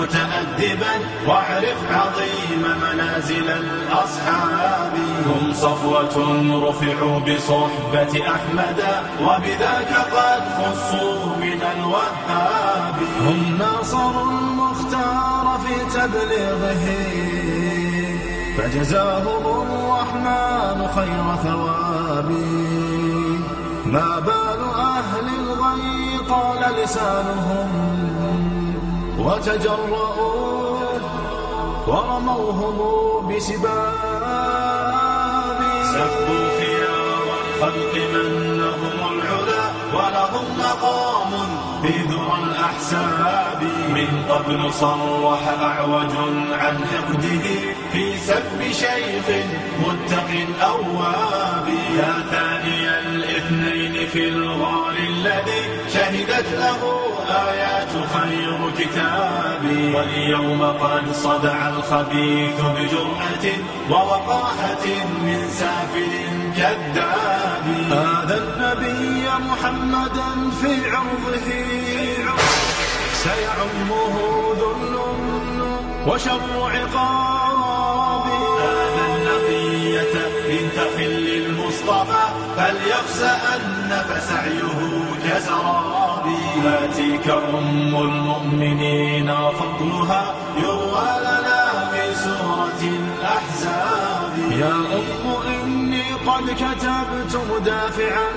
متأدبا واعرف عظيم منازل الأصحاب. هم صفوة رفعوا بصحبة أحمد وبذاك قد خصوا من الوهاب. هم ناصروا المختار في تبليغه. فجزاهم الرحمن خير ثواب. ما بال أهل الغي قال لسانهم. وتجرؤوا ورموهم بسباب سبوا خيار الخلق من لهم العلا ولهم مقام في ذرى الأحساب. من قبل صرح أعوج عن حقده في سب شيخ متق أواب. يا ثاني الاثنين في الغار شهدت له آيات خير كتاب واليوم قد صدع الخبيث بجرأة ووقاحة من سافل كذاب. هذا النبي محمدا في عرضه سيعمه ذل وشر عقاب. هذا النقية إن تخل المصطفى فليخشى أن فسعيه كسراب هاتيك أم المؤمنين فضلها يروى لنا في سورة الأحزاب. يا أم إني قد كتبت مدافعا.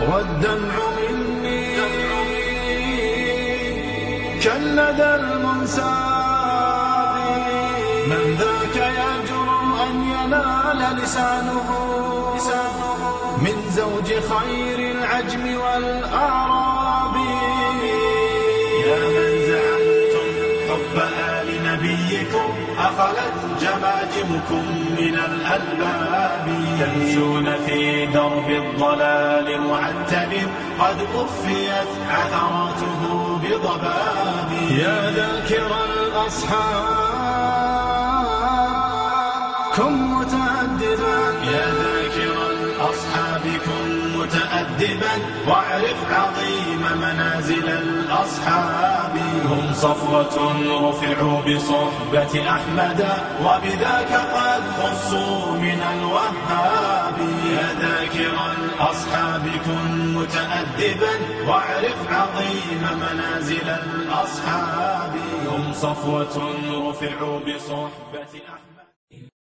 والدمع مني. كالندى المنساب. من ذاك يجرؤ أن ينال لسانه. من زوج خير العجم والأعراب. يا من زعمتم حب آل نبيكم أخلت جماجمكم من الألباب. تمشون في درب الضلال معتب قد قفيت عثراته بضباب. يا ذاكر الأصحاب. كن متأدبا. يا ذاكر الأصحاب كن متأدبا. واعرف عظيم منازل الأصحاب. هم صفوة رفعوا بصحبة أحمد وبذاك قد خصوا من الوهاب. يا ذاكر الأصحاب كن متأدبا. واعرف عظيم منازل الأصحاب. هم صفوة رفعوا بصحبة أحمد.